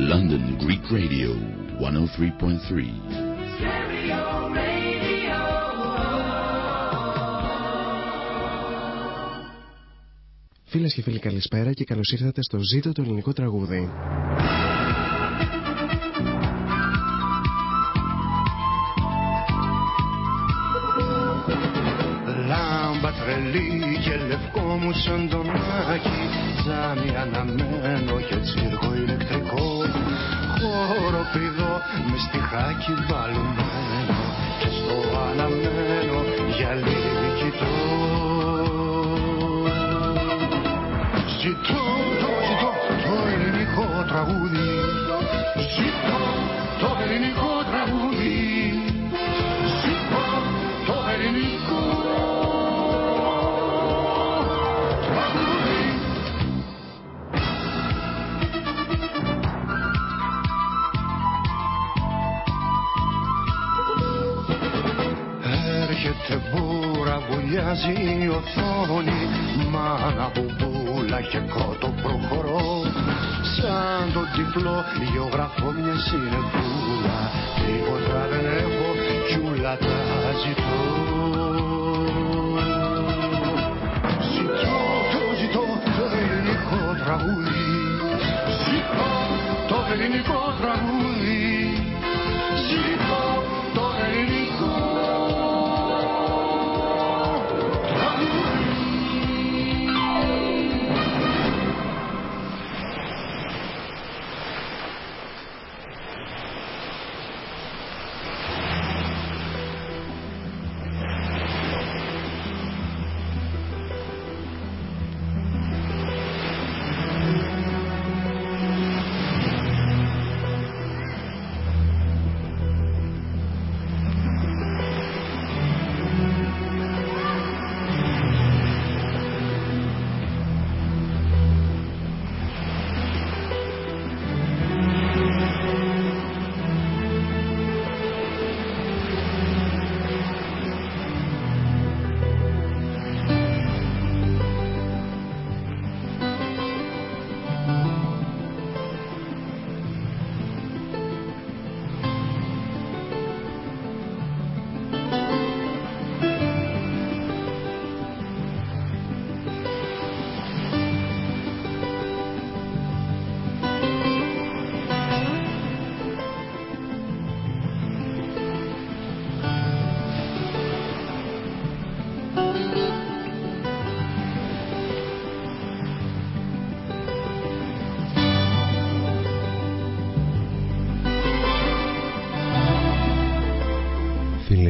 London Greek Radio 103.3. Φίλες και φίλοι καλησπέρα και καλώς ήρθατε στο ζήτο το ελληνικό τραγούδι. Λάμπα τρελή και λευκό μου σαν τον Άκη Τζάμι αναμένο και τσίρκο ηλεκτρικό Χοροπηδό με στιχάκι μπαλωμένο Και στο αναμένο γυαλί κοιτώ. Ζητώ, το ζητώ, το ελληνικό τραγούδι. Ζητώ το ελληνικό βουλιάζει η οθόνη Μάνα μπουμπούλα και κότο προχωρώ. Σαν το τυφλό γεωγραφώ μια συνεπούλα Τίποτα δεν έχω κι ούλα τα ζητώ. Ζητώ, το ζητώ το ελληνικό τραγούδι. Ζητώ το ελληνικό τραγούδι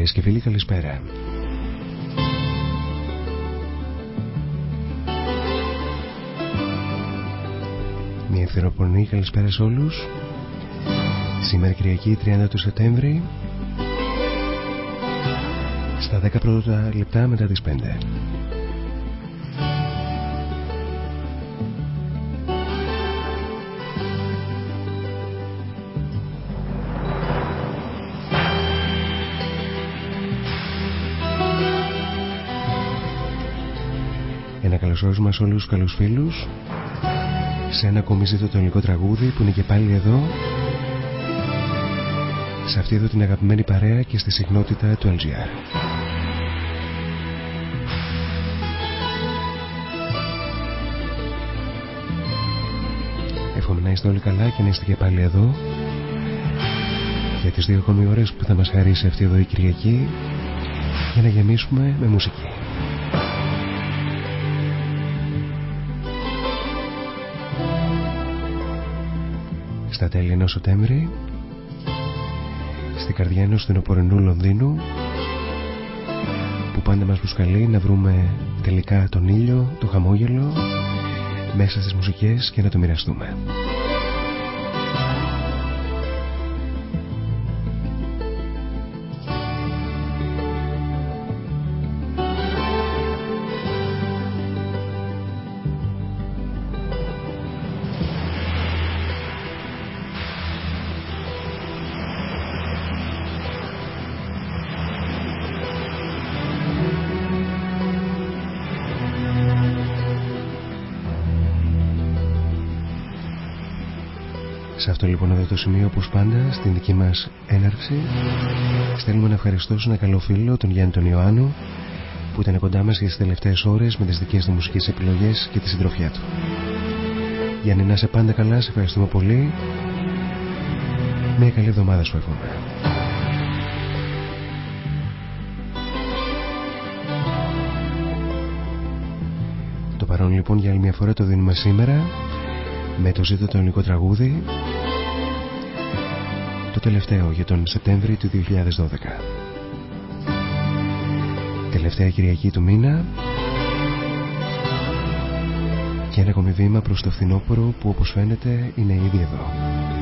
Φίλες και φίλοι καλησπέρα. Μια ευθεροπονή καλησπέρα σε όλους. Σήμερα Κυριακή 30 του Σεπτέμβρη στα 10 πρώτα λεπτά μετά τις 5. Ένα καλωσόρισμα σε όλους τους καλούς φίλους σε ένα ακόμη ζήτο το ελληνικό τραγούδι που είναι και πάλι εδώ σε αυτή εδώ την αγαπημένη παρέα και στη συχνότητα του LGR. Εύχομαι να είστε όλοι καλά και να είστε και πάλι εδώ για τις δύο ακόμη ώρες που θα μας χαρίσει αυτή εδώ η Κυριακή για να γεμίσουμε με μουσική. Στα τέλη ενός Σεπτέμβρη στην καρδιά ενός στενοπορεινού Λονδίνου που πάντα μας προσκαλεί να βρούμε τελικά τον ήλιο, το χαμόγελο μέσα στις μουσικές και να το μοιραστούμε. Σε αυτό λοιπόν εδώ το σημείο όπως πάντα στην δική μας έναρξη στέλνουμε να ευχαριστώσω ένα καλό φίλο τον Γιάννη τον Ιωάννου που ήταν κοντά μας για τις τελευταίες ώρες με τις δικές του μουσικές επιλογές και τη συντροφιά του. Γιάννη να είσαι πάντα καλά, σε ευχαριστούμε πολύ. Μια καλή εβδομάδα σου εύχομαι. Το παρόν λοιπόν για άλλη μια φορά το δίνουμε σήμερα με το ζήτο το ελληνικό τραγούδι το τελευταίο για τον Σεπτέμβρη του 2012 τελευταία Κυριακή του μήνα και ένα ακόμη βήμα προς το φθινόπωρο που όπως φαίνεται είναι ήδη εδώ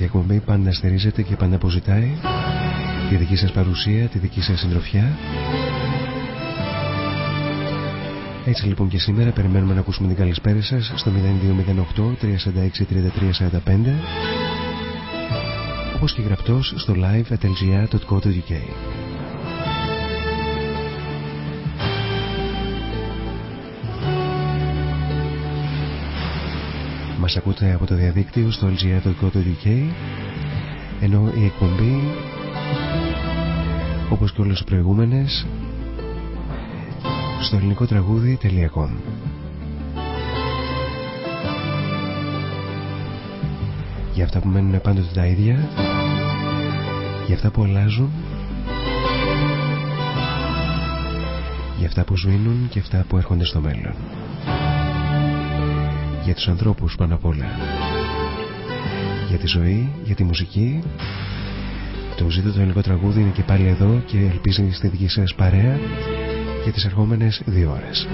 Αυτή η εκπομπή πάντα στηρίζεται και πάντα αποζητάει τη δική σας παρουσία, τη δική σας συντροφιά. Έτσι λοιπόν και σήμερα περιμένουμε να ακούσουμε την καλησπέρα σας στο 0208 346 3345 όπως και γραπτός στο live.lgr.co.uk Μας ακούτε από το διαδίκτυο στο lgr.co.uk ενώ η εκπομπή όπως και όλες οι προηγούμενες στο ελληνικό τραγούδι.com Για αυτά που μένουν πάντοτε τα ίδια Για αυτά που αλλάζουν Για αυτά που σβήνουν και αυτά που έρχονται στο μέλλον Για τους ανθρώπους πάνω απ' όλα Για τη ζωή, για τη μουσική Το ζήτο το ελληνικό τραγούδι είναι και πάλι εδώ Και ελπίζει στη δική σας παρέα για τις ερχόμενες δύο ώρες.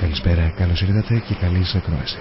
Καλησπέρα, καλώς ήρθατε και καλή σας ακρόαση.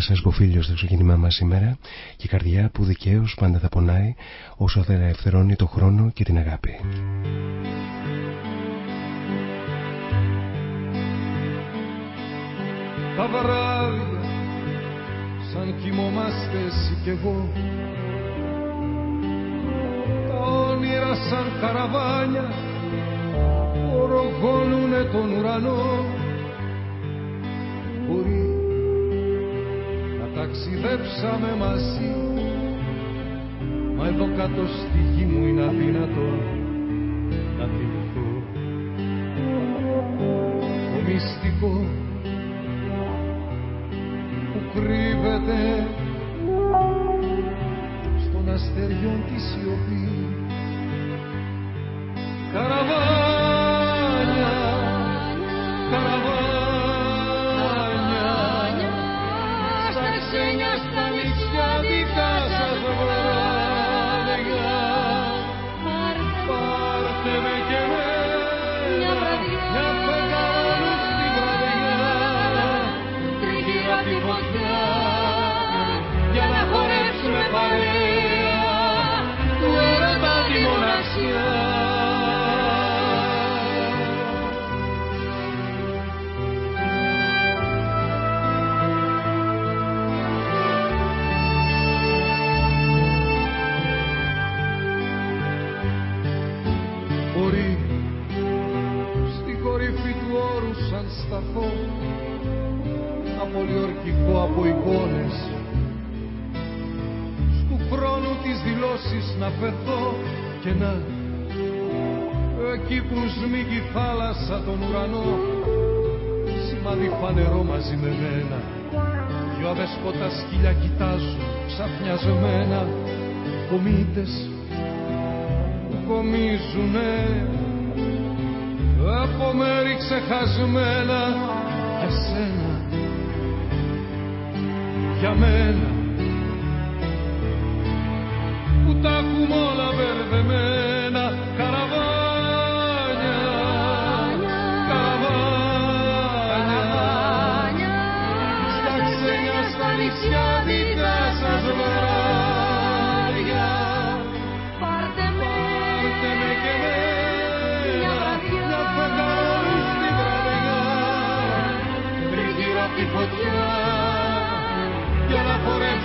Φωνή της Νατάσας Μποφίλιος στο ξεκίνημά μας σήμερα. Και η καρδιά που δικαίως πάντα θα πονάει όσο δεν ελευθερώνει το χρόνο και την αγάπη. Τα βράδια σαν κοιμόμαστε εσύ κι εγώ. Τα όνειρα σαν καραβάνια οργώνουνε τον ουρανό. Μπορεί να ταξιδέψαμε μαζί. Μα εδώ κάτω στη γη μου είναι αδύνατο να θυμηθώ. Το μυστικό κρύβεται στον αστεριόν της σιωπής. Καραβάνια, σταθώ απολιορκικό από εικόνες. Στου χρόνου τις δηλώσεις να πεθώ και να εκεί που σμίγει η θάλασσα τον ουρανό σημάδι φανερό μαζί με μένα. Δυο αδεσπότα σκυλιά κοιτάζουν ξαφνιασμένα κομίτες που κομίζουνε από μέρη ξεχασμένα εσένα. Για μένα. Που τα έχουμε όλα μπερδεμένα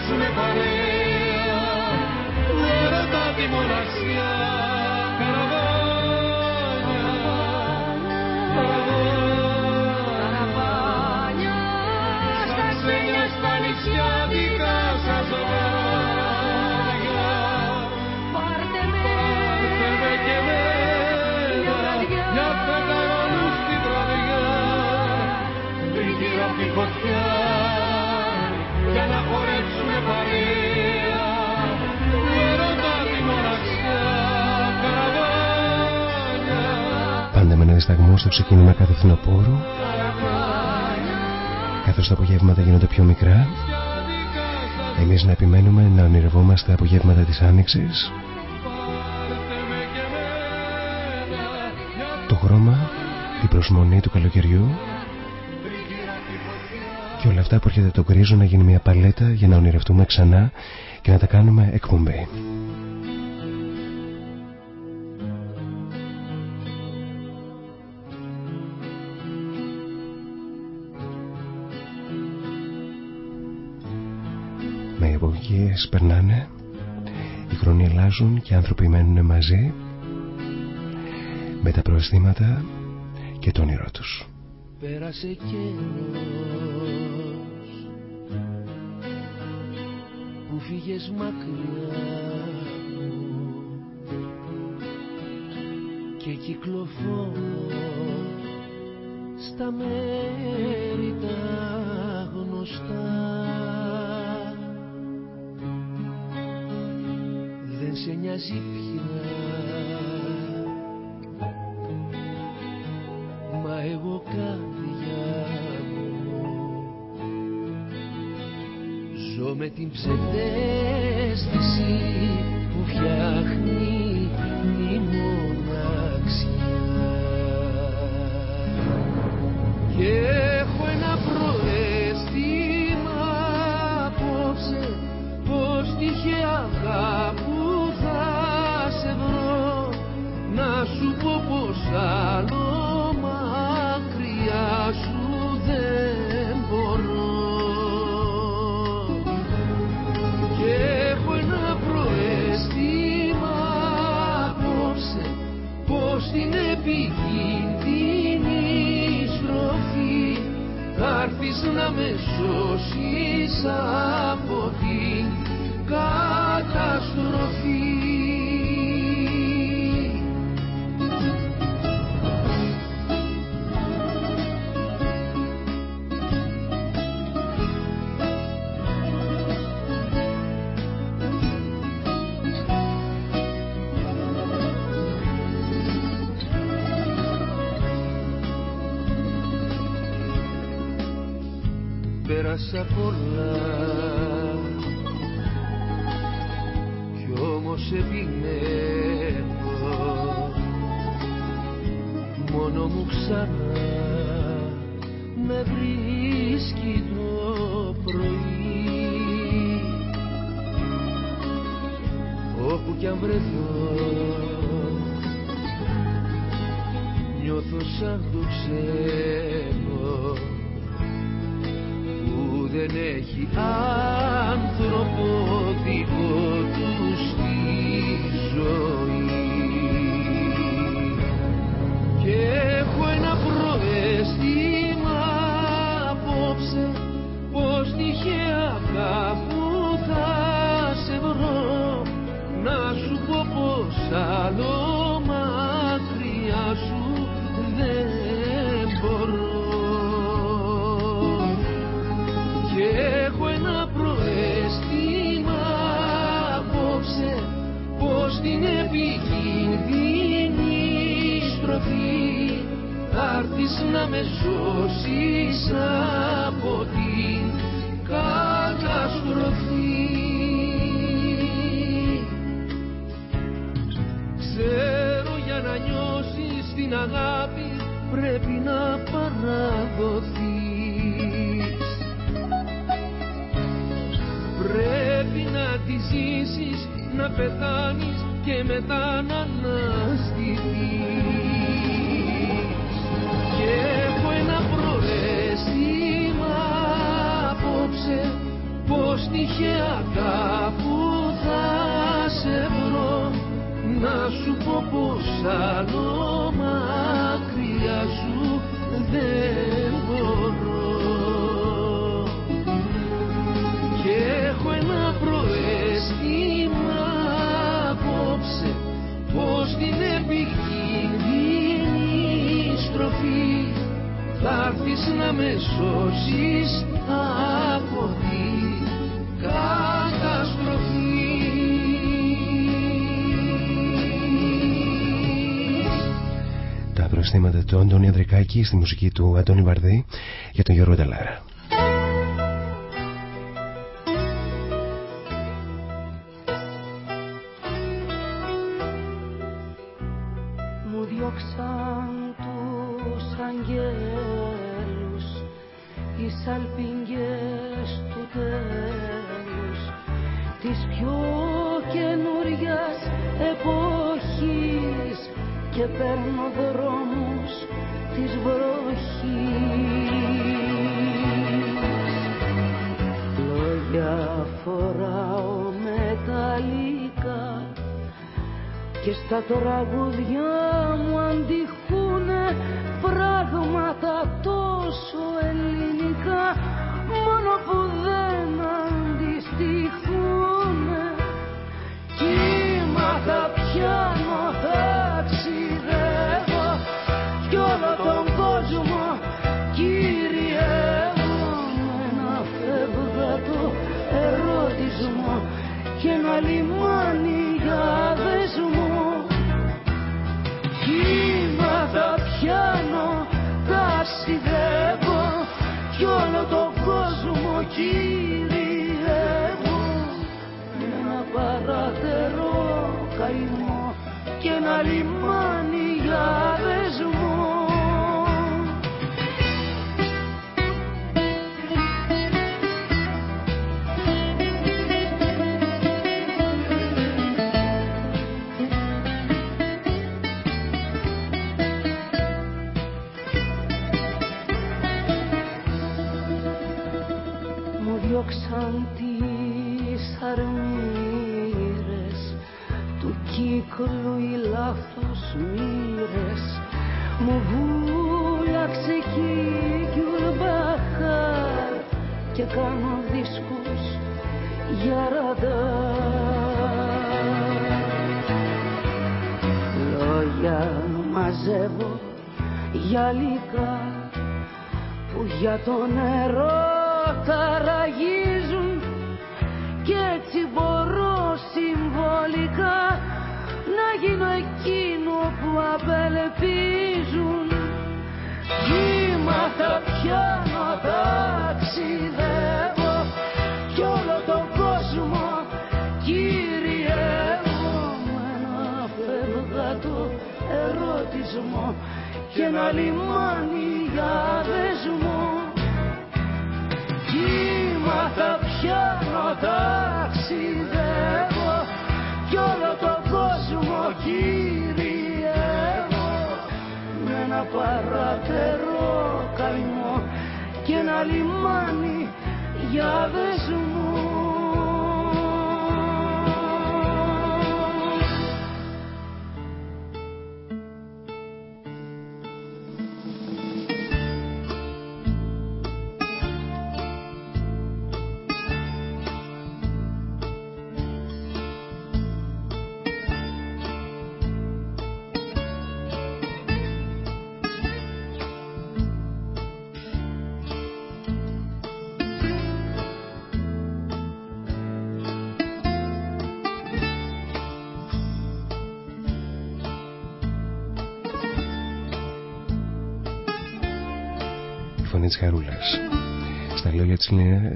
να χορέψουμε παρέα. Του έρωτα τη μοναξιά Πάντα με ένα δισταγμό στο ξεκίνημα κάθε φθινοπόρου καθώς τα απογεύματα γίνονται πιο μικρά δικά σας εμείς να επιμένουμε να ονειρευόμαστε απογεύματα της Άνοιξης πάρτε με και εμένα μια το χρώμα, η προσμονή του καλοκαιριού και όλα αυτά που έρχεται το γκρίζο να γίνει μια παλέτα για να ονειρευτούμε ξανά και να τα κάνουμε εκπομπή. Εποχές περνάνε, οι χρόνοι αλλάζουν και οι άνθρωποι μένουν μαζί με τα προαισθήματα και το όνειρό τους. Πέρασε καιρός που φύγες μακριά μου και κυκλοφορώ στα μέρη τα γνωστά σε νοιάζει πια Μα εγώ καρδιά μου. Ζω με την ψευδέστηση θα να με σώσεις από την καταστροφή. Τα προστήματα του Αντώνη Ανδρικάκη στη μουσική του Αντώνη Βαρδί για τον Γιώργο Νταλάρα. λιμάνι. Για δεσμό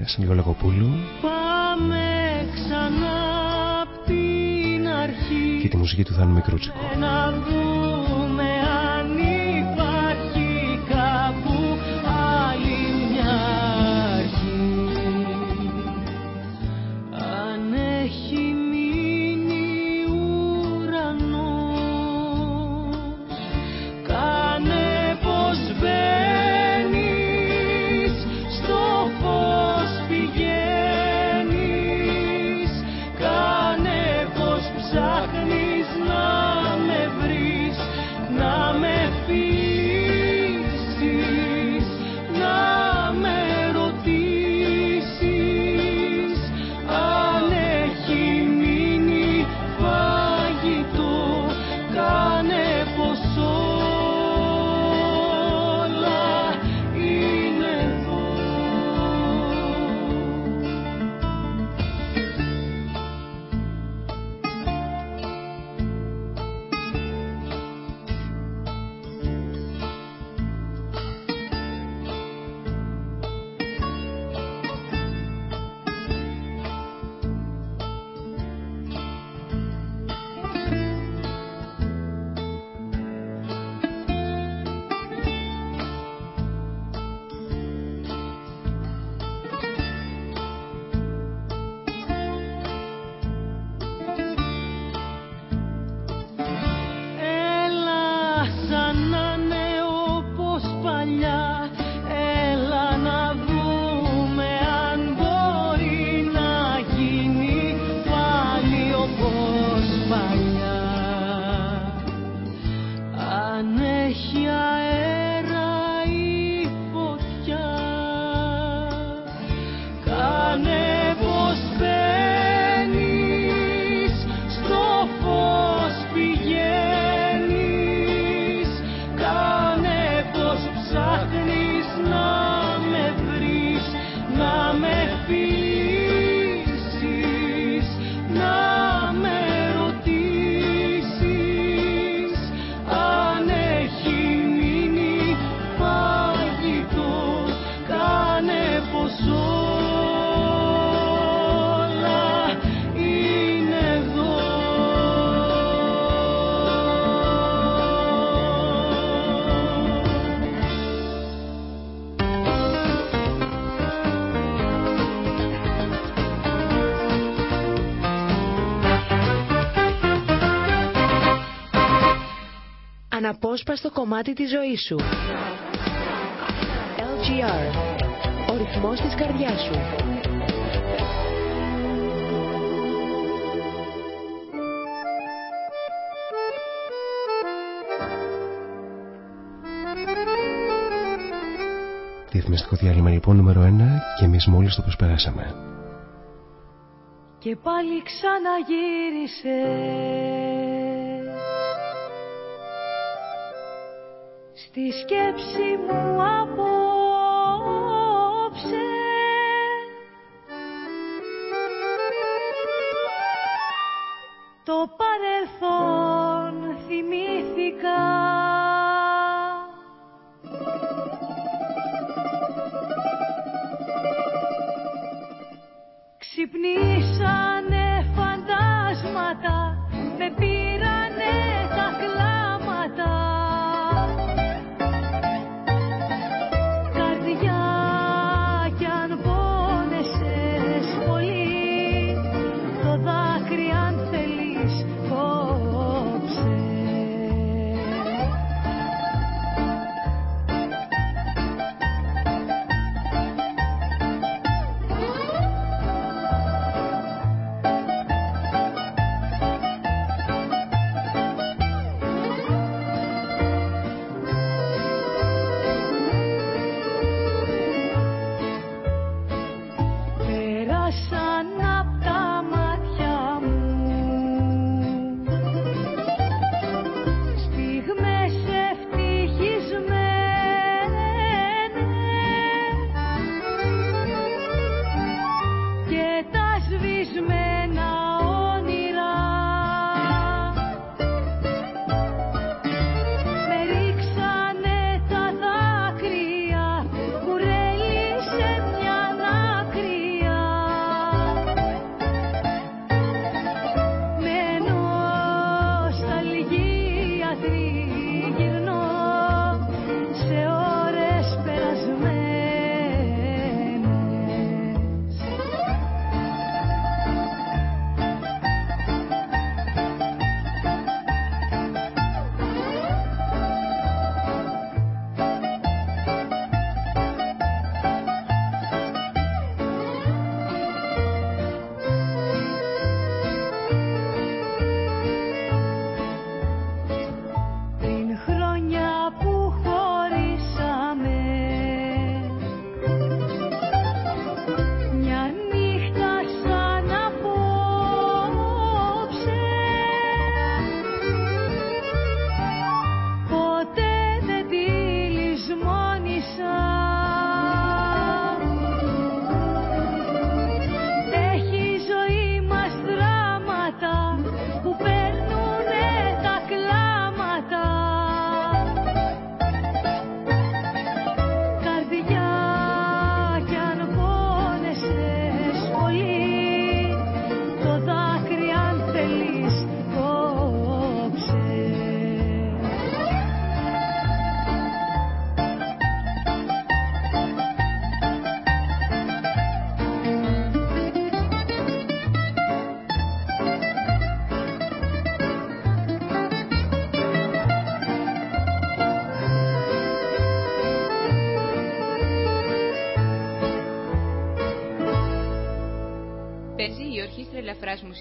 Σνιγολακοπούλου Πάμε ξανά την αρχή. Και τη μουσική του Θάνου Μικρούτσικου. αναπόσπαστο κομμάτι της ζωής σου. LGR. Ο ρυθμός της καρδιάς σου. Διαφημιστικό διάλειμμα λοιπόν νούμερο 1 και εμείς μόλις το προσπεράσαμε. Και πάλι ξαναγύρισες Στη σκέψη μου απόψε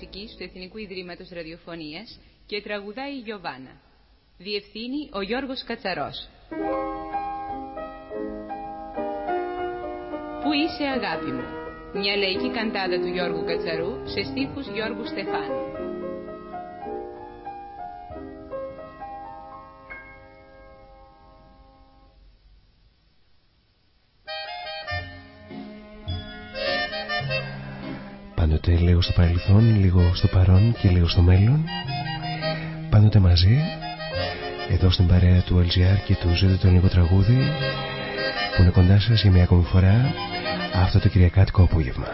μουσικής του Εθνικού Ιδρύματος Ραδιοφωνίας και τραγουδάει η Γιωβάνα. Διευθύνει ο Γιώργος Κατσαρός. Πού είσαι αγάπη μου, μια λαϊκή καντάδα του Γιώργου Κατσαρού σε στίχους Γιώργου Στεφάνου. Παρελθόν, λίγο στο παρόν και λίγο στο μέλλον πάντοτε μαζί εδώ στην παρέα του LGR και του Ζήτω το λίγο τραγούδι που είναι κοντά σας για μια ακόμη φορά αυτό το κυριακάτικο απόγευμα.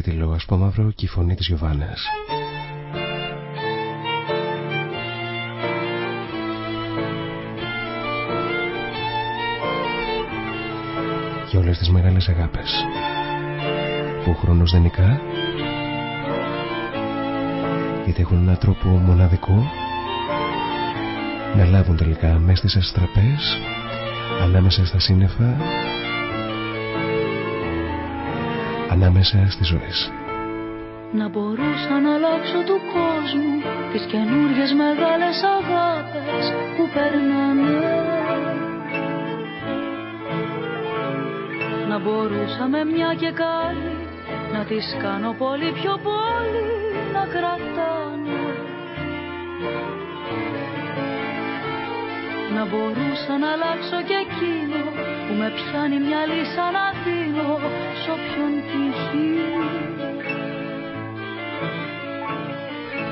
Ξύτιλο ασπόμαυρο και η φωνή της Γιωβάνας. Για όλες τις μεγάλες αγάπες. Που ο χρόνος δεν νικά. Γιατί έχουν έναν τρόπο μοναδικό. Να λάβουν τελικά μέσα στις αστραπές ανάμεσα στα σύννεφα ανάμεσα στις ζωές. Να μπορούσα να αλλάξω του κόσμου τις καινούριες μεγάλες αγάπες που περνάνε Να μπορούσα με μια και καλή να τις κάνω πολύ πιο πολύ να κρατάνε Να μπορούσα να αλλάξω και εκείνο που με πιάνει μια λύσα να δίνω σ' όποιον τυχεί.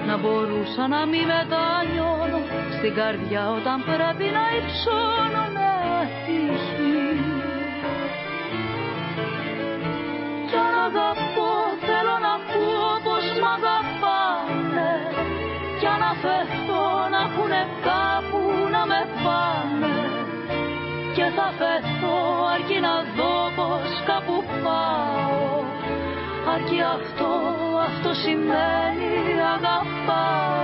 Να μπορούσα να μην μετανιώνω στην καρδιά όταν πρέπει να υψώνω αυτό, αυτό σημαίνει αγαπάω.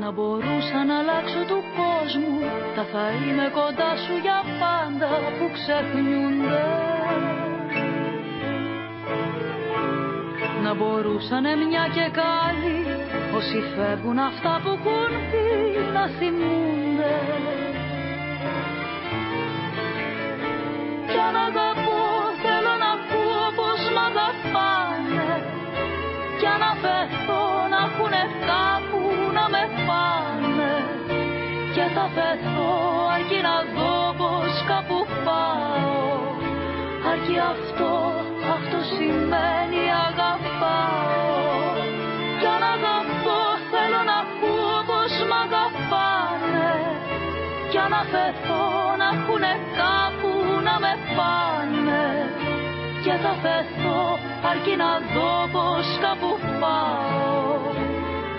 Να Να μπορούσα να αλλάξω του κόσμου Τα θα είμαι κοντά σου για πάντα που ξεχνιούνται. Να μπορούσανε μια και καλή Όσοι φεύγουν αυτά που έχουν πει να θυμούνται. Κι αν αγαπώ θέλω να ακούω πως μ' αγαπάνε. Κι αν αφαιθώ να έχουνε κάπου να με πάνε Και θα φεθώ αυτό, αυτό σημαίνει αγαπάω. Κι αν αγαπώ θέλω να ακούω πως μ' αγαπάνε. Κι αν αφαιθώ να έχουνε κάπου να με πάνε. Και θα φεθώ αρκεί να δω πως κάπου πάω.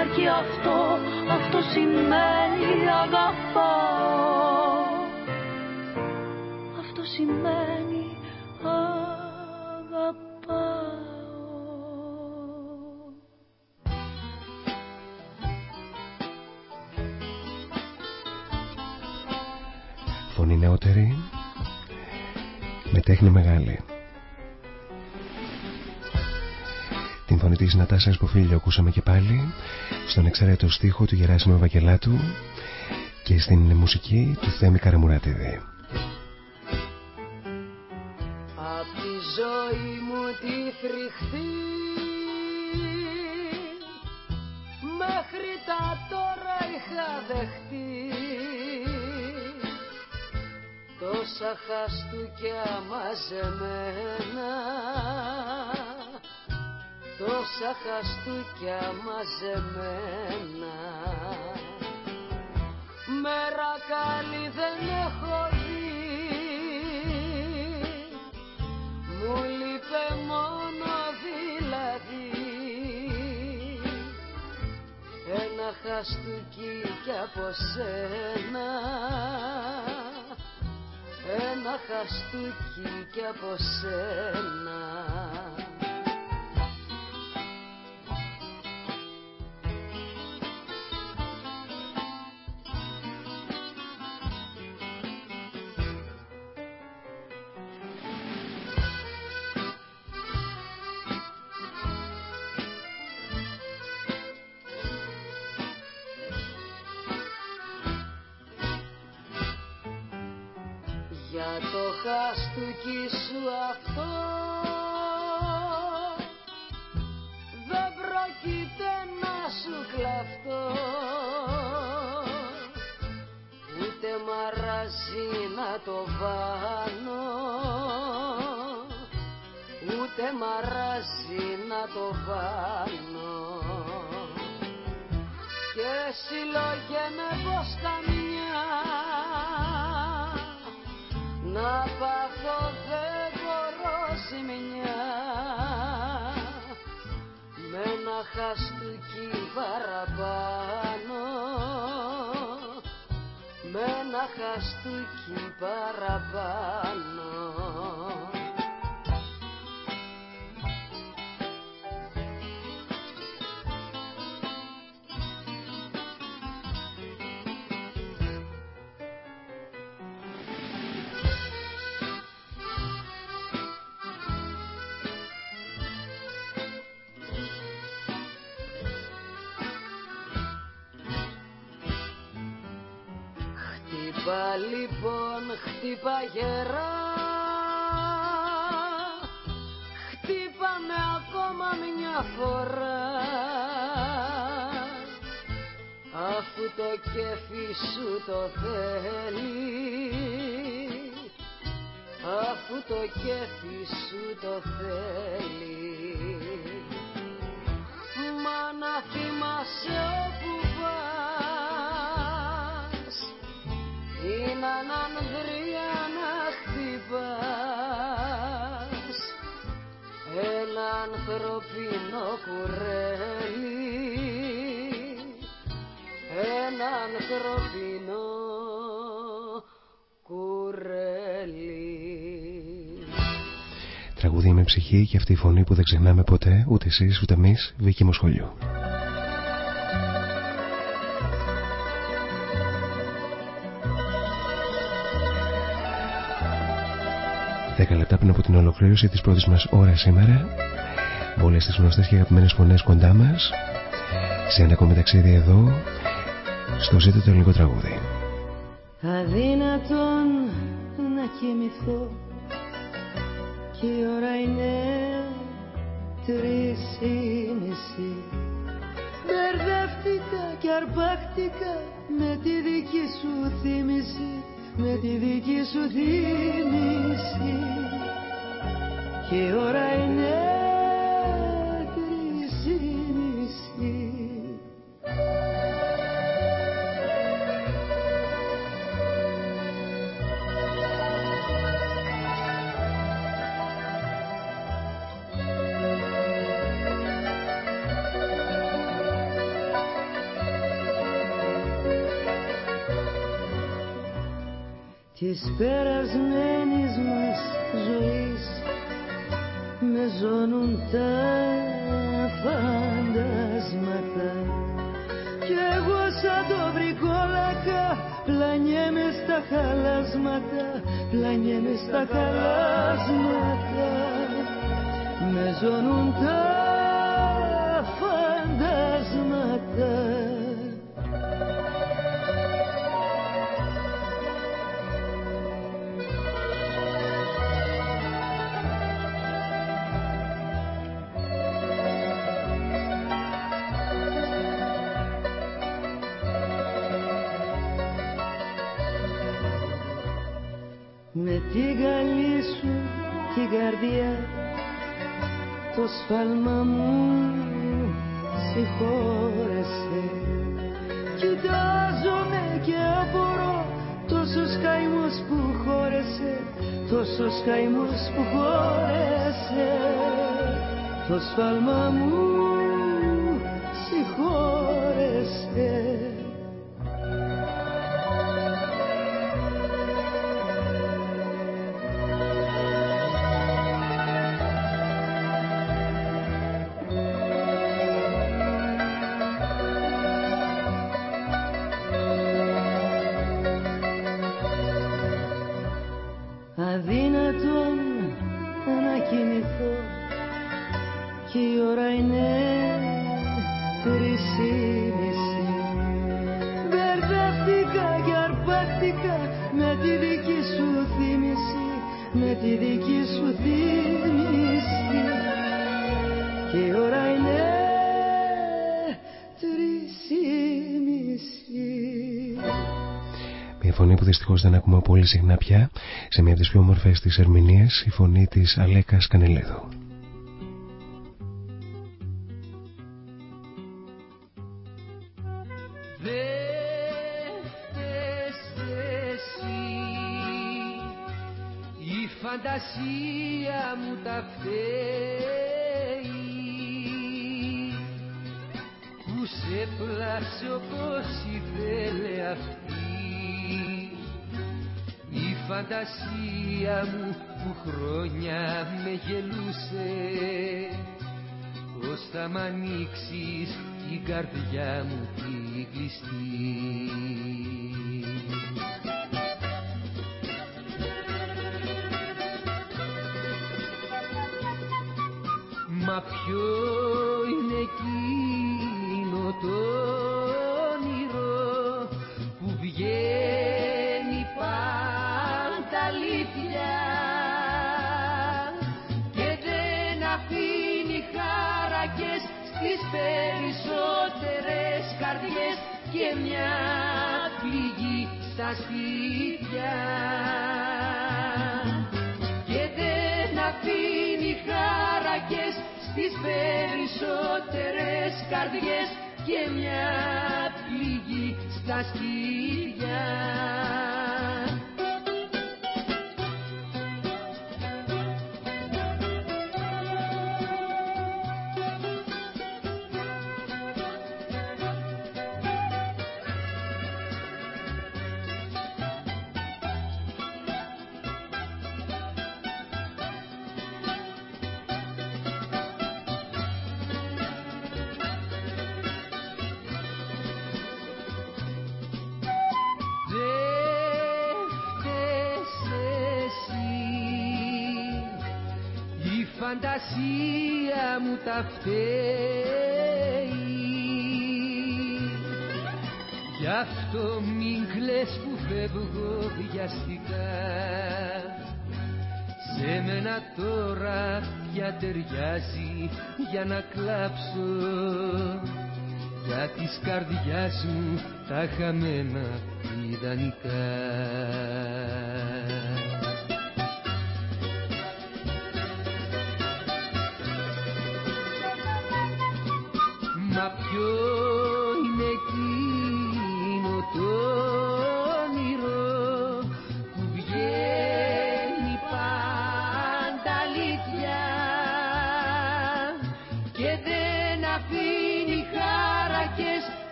Αρκεί αυτό, αυτό σημαίνει αγαπάω. Αυτό σημαίνει αγαπάω Φωνή νεότερη με τέχνη μεγάλη. Την φωνή της Νατάσας Ποφίλιο ακούσαμε και πάλι στον εξαιρετό στίχο του Γεράσιμου Ευαγγελάτου και στην μουσική του Θέμη Καραμουράτιδη. Τη φρικτή Μέχρι τα τώρα είχα δεχτεί. Τόσα χαστούκια μαζεμένα. Τόσα χαστούκια μαζεμένα. Μέρα καλή δεν έχω δει Ένα χαστούκι κι από σένα. Ένα χαστούκι κι από σένα και αυτή η φωνή που δεν ξεχνάμε ποτέ, ούτε εσείς ούτε εμείς, Βίκυ Μοσχολιού. Δέκα λεπτά πριν από την ολοκλήρωση της πρώτης μας ώρας σήμερα, με όλες τις γνωστές και αγαπημένες φωνές κοντά μας σε ένα ακόμη ταξίδι εδώ, στο ζήτητο ελληνικό τραγούδι. Αδύνατον να κοιμηθώ και η ώρα είναι τρεις ή μισή. Μπερδεύτηκα και αρπάχτηκα με τη δική σου θύμηση με τη δική σου θύμηση και η ώρα είναι της περασμένης μας ζωής με ζώνουν τα φαντάσματα. Κι εγώ σαν το βρικόλακα πλανιέμαι στα χαλάσματα πλανιέμαι στα χαλάσματα. Με ζώνουν τα δεν ακούμε πολύ συχνά πια σε μια από τις πιο όμορφες της ερμηνείας η φωνή της Αλέκας Κανελέδου. Φαντασία μου που χρόνια με γελούσε. Πως θα μ' ανοίξεις την καρδιά μου τη κλειστή Μα ποιο είναι εκείνο το σπίτια και δεν αφήνει χάρακες στις περισσότερες καρδιές και μια πληγή στα σπίτια φαντασία μου τα φταίει. Γι' αυτό μην κλαις που φεύγω βιαστικά. Σε μένα τώρα πια ταιριάζει για να κλάψω. Για της καρδιάς μου τα χαμένα ιδανικά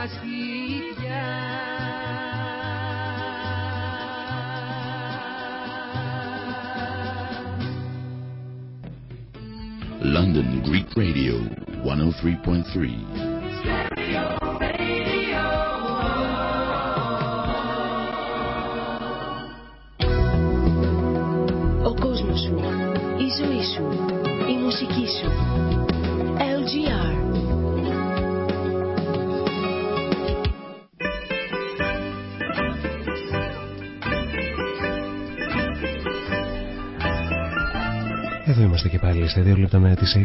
πληγή στα στήθια. London Greek Radio 103.3. Ο κόσμος σου, η ζωή σου, η μουσική σου. Είμαστε και πάλι στα 2 λεπτά μέρα τις 6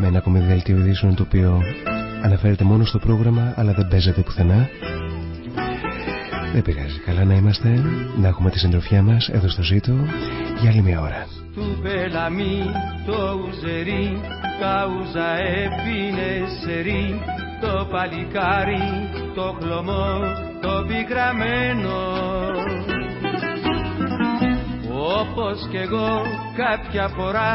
με ένα ακόμη δελτίο ειδήσεων το οποίο αναφέρεται μόνο στο πρόγραμμα αλλά δεν παίζεται πουθενά. Δεν πειράζει. Καλά να είμαστε, να έχουμε τη συντροφιά μας εδώ στο ζήτο για άλλη μια ώρα. Του πελαμί το ουζερί, κάουζα έπινε σερί, το παλικάρι, το χλωμό, το πικραμένο. Όπως κι εγώ κάποια φορά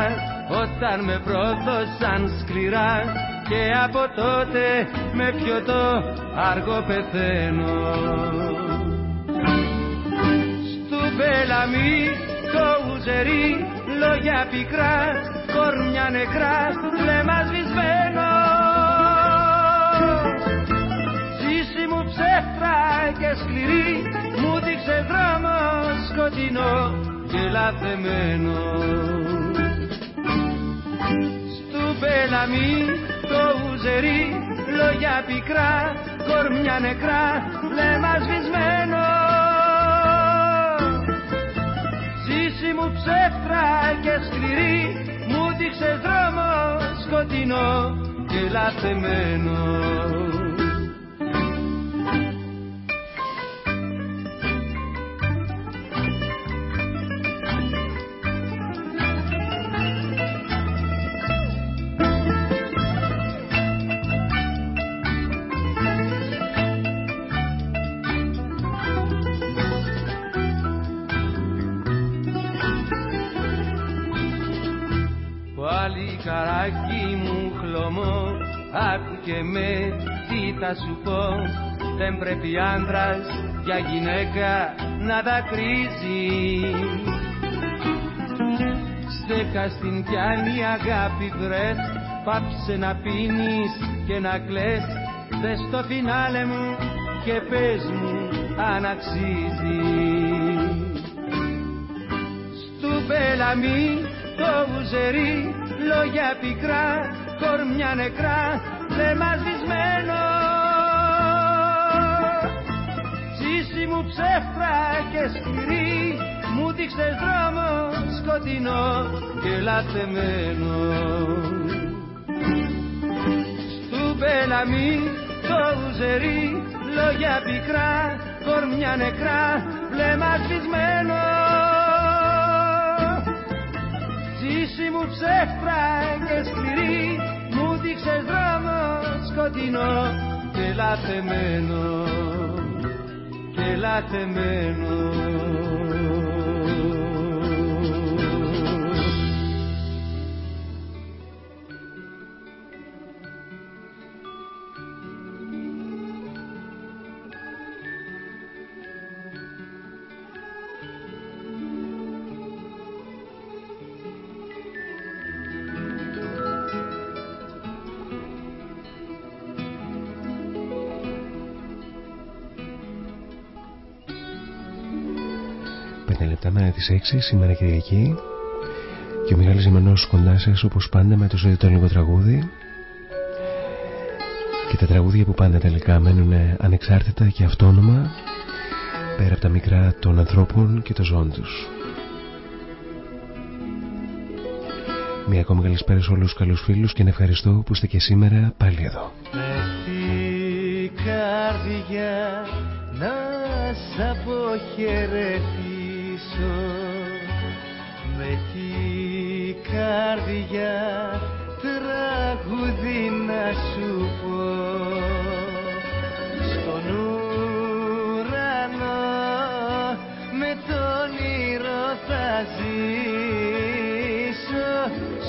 όταν με πρόδωσαν σκληρά και από τότε με πιωτό αργό πεθαίνω. Στου πελαμί το ουζερί λόγια πικρά κορμιά νεκρά βλέμμα σβησμένο. Ζήση μου ψεύτρα και σκληρή μου δείξε δρόμο σκοτεινό και λαθεμένο. Στου πελαμί το ουζερί λόγια πικρά κορμιά νεκρά βλέμμα σβησμένο. Ζήση μου ψεύτρα και σκληρή μου δείξε δρόμο σκοτεινό και λαθεμένο και με τι θα σου πω. Δεν πρέπει άντρας για γυναίκα να δακρύζει. Στέκας στην πιάνη αγάπη βρες. Πάψε να πίνεις και να κλαις. Δες το φινάλε μου και πες μου αν αξίζει. Στου πελαμί το βουζερί λόγια πικρά κορμιά νεκρά βλέμμα σβησμένο Ζήση μου ψεύτρα και σκληρή μου δείξες δρόμο σκοτεινό και λατεμένο Στου πελαμί το βουζερί λόγια πικρά κορμιά νεκρά βλέμμα σβησμένο. Ζήση μου ψεύτρα και σκληρή μου δείξες δρόμο σκοτεινό και λαθεμένο και λαθεμένο 5 λεπτά μέρα τις 6 σήμερα Κυριακή και ο Μιχάλης Ζημανός κοντά σας όπως πάντα με το ζωή το λίγο τραγούδι και τα τραγούδια που πάντα τελικά μένουν ανεξάρτητα και αυτόνομα πέρα από τα μικρά των ανθρώπων και των ζώων τους. Μια ακόμα καλησπέρα σε όλους τους καλούς φίλους και να ευχαριστώ που είστε και σήμερα πάλι εδώ. Με τη καρδιά να σ' αποχαιρετήσω με τη καρδιά τραγούδι να σου πω. Στον ουρανό με τον ήρω θα ζήσω.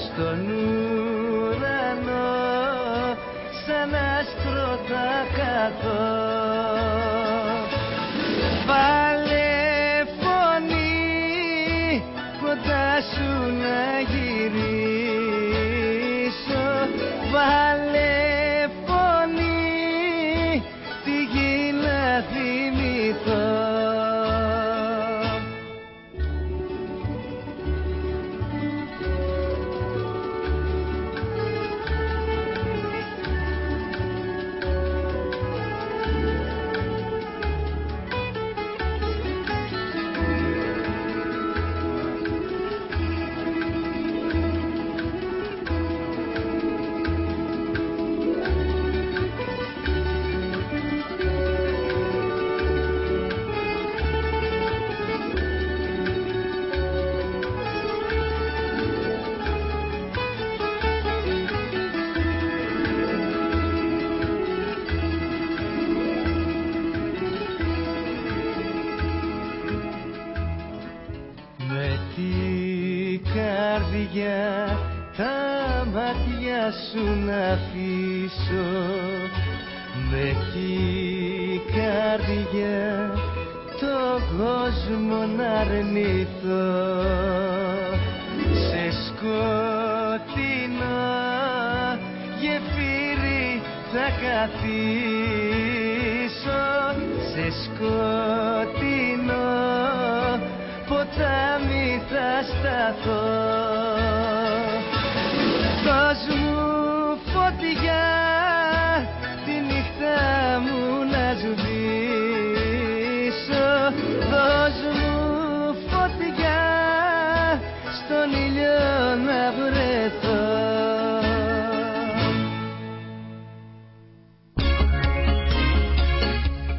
Στον ουρανό σαν άστρο θα καθώ σταθώ Δώσ' μου φωτιά τη νύχτα μου να σβήσω. Δώσ' μου φωτιά στον ήλιο να βρεθώ.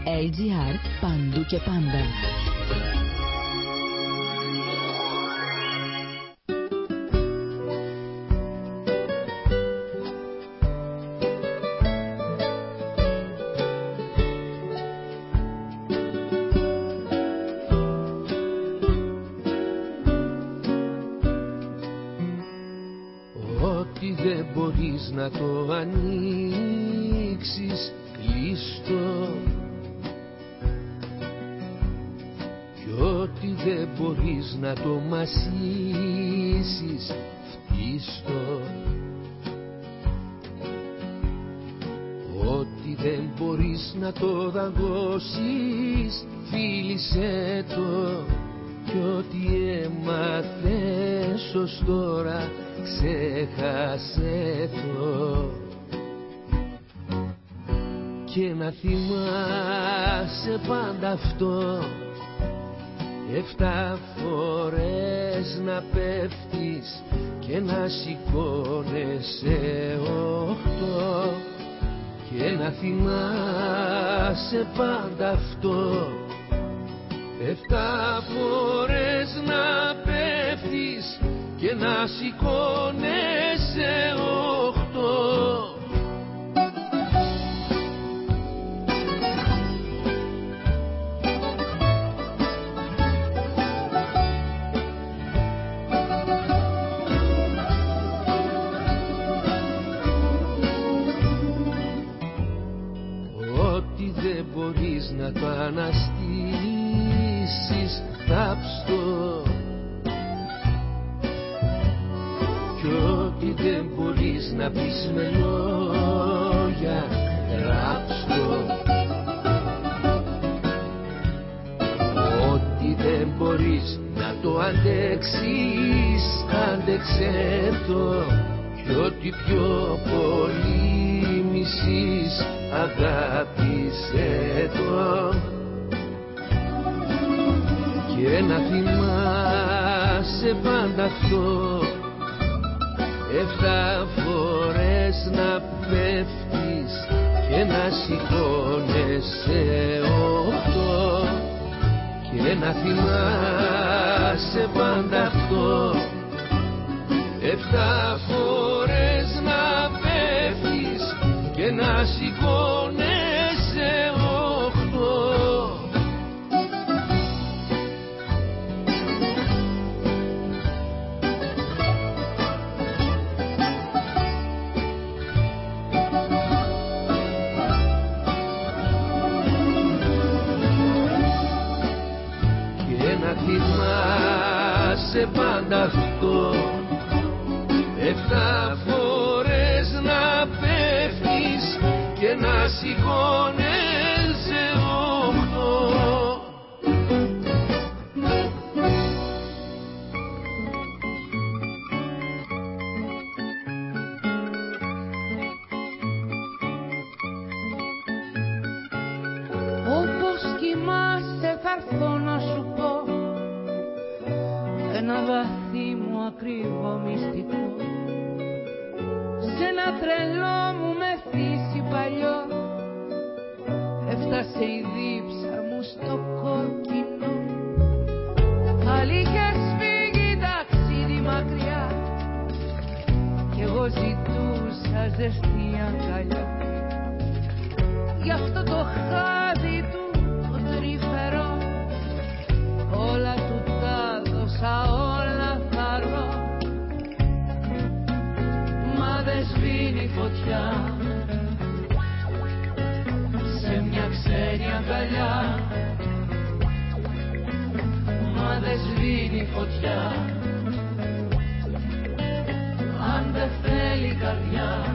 LGR παντού και πάντα. Να το ανοίξεις κλείστο. Κι ό,τι δεν μπορείς να το μασίσεις φτύστο Ό,τι δεν μπορείς να το δαγκώσεις φίλησέ το. Κι ό,τι έμαθες ως τώρα ξέχασέ θυμάσαι πάντα αυτό. Εφτά φορές να πέφτεις και να σηκώνεσαι οχτώ. Και να θυμάσαι πάντα αυτό. Εφτά φορές να πέφτεις και να σηκώνεσαι οχτώ μπορείς να το αναστήσεις θάψτο. Κι ό,τι δεν μπορείς να πεις με λόγια γράψτο. Ό,τι δεν μπορείς το αντέξεις άντεξε το. Κι ό,τι πιο πολύ μισείς αγάπησε το. Και να θυμάσαι πάντα αυτό. Εφτά φορές να πέφτεις και να σηκώνεσαι οχτώ. Και να θυμάσαι πάντα αυτό. Εφτά φορές να πέφτεις και να σηκώνεσαι θυμάσαι πάντα αυτό. Εφτά να σηκώνεσαι οχτώ. Όπως κοιμάσαι θα έρθω να σου πω ένα βαθύ μου ακρίβο μυστικό. Σε ένα τρελό μου έφτασε η δίψα μου στο κόκκινο. Πάλι είχες φύγει ταξίδι μακριά. Κι εγώ ζητούσα ζεστή αγκαλιά. Γι' αυτό το χάδι του το τρυφερό. Όλα του όσα όλα θα Μα δεν σβήνει φωτιά αγκαλιά. Μα δεν σβήνει φωτιά. Αν δεν θέλει καρδιά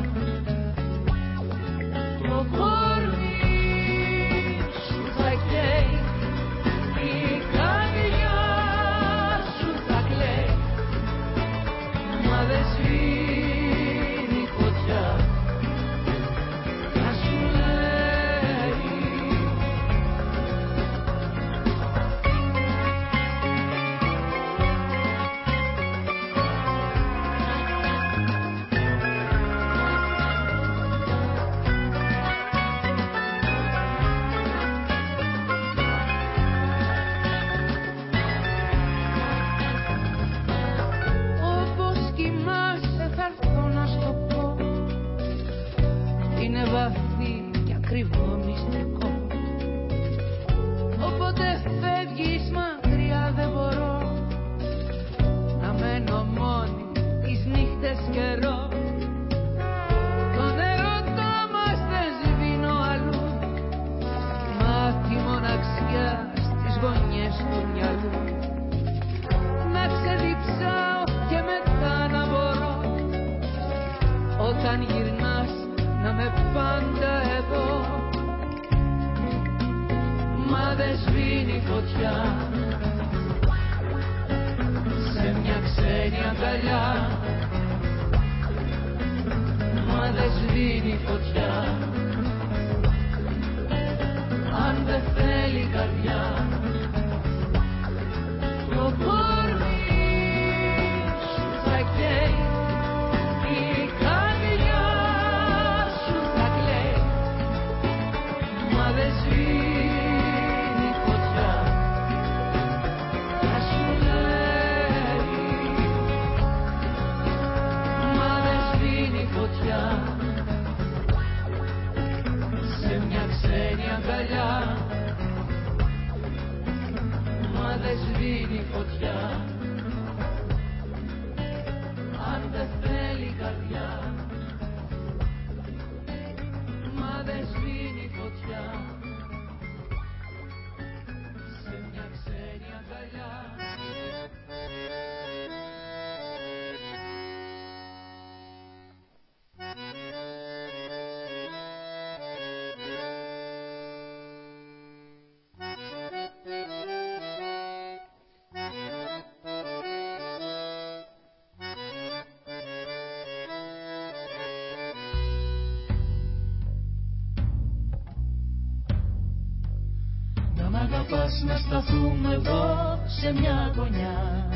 αγαπάς να σταθούμε εδώ σε μια γωνιά.